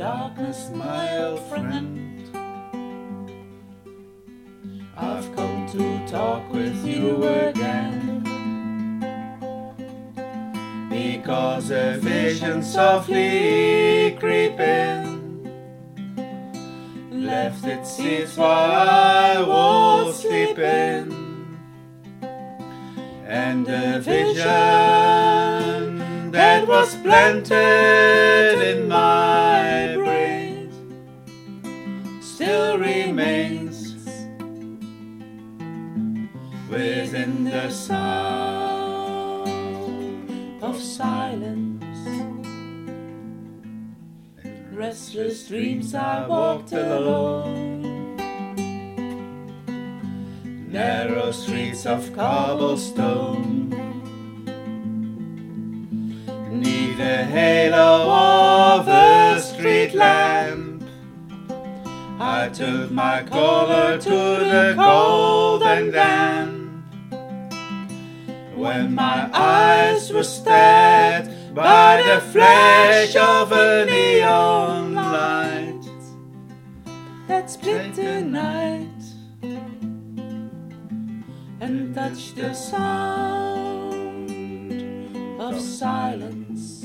darkness, my old friend. I've come to talk with you again. Because a vision softly creeping left its seeds while I was sleeping. And the vision that was planted in my still remains within the sound of silence. Restless dreams I walked alone. Narrow streets of cobblestone. I took my collar to the and damp. When my eyes were stared by the flash of a neon light that split the night and touched the sound of silence.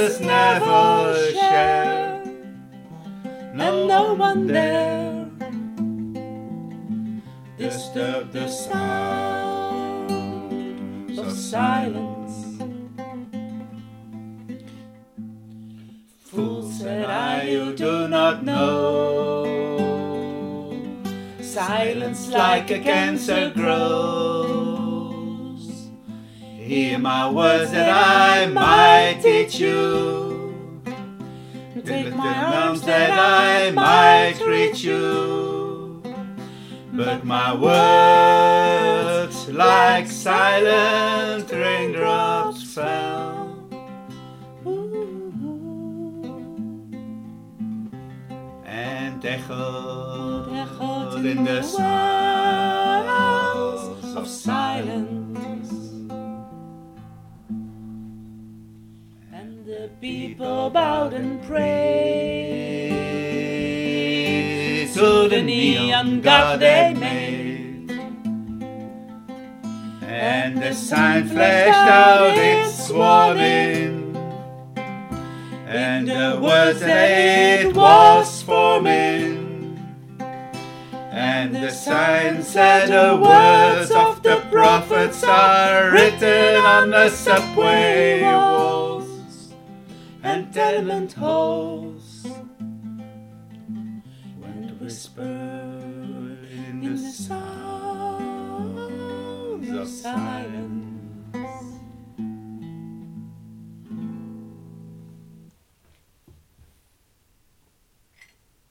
no one there disturb the sound of silence. Fool said I, you do not know. Silence like a cancer grows. Hear my words that I might teach you. Take my arms that I might reach you. But my words, like silent raindrops, fell. And echoed, echoed in the sounds of silence. And the people bowed and prayed to the neon god they made. And the sign flashed out its warning. And the words that it was forming. And the sign said the words of the prophets are written on the subway walls and tenement halls. And whispered in the sounds of silence.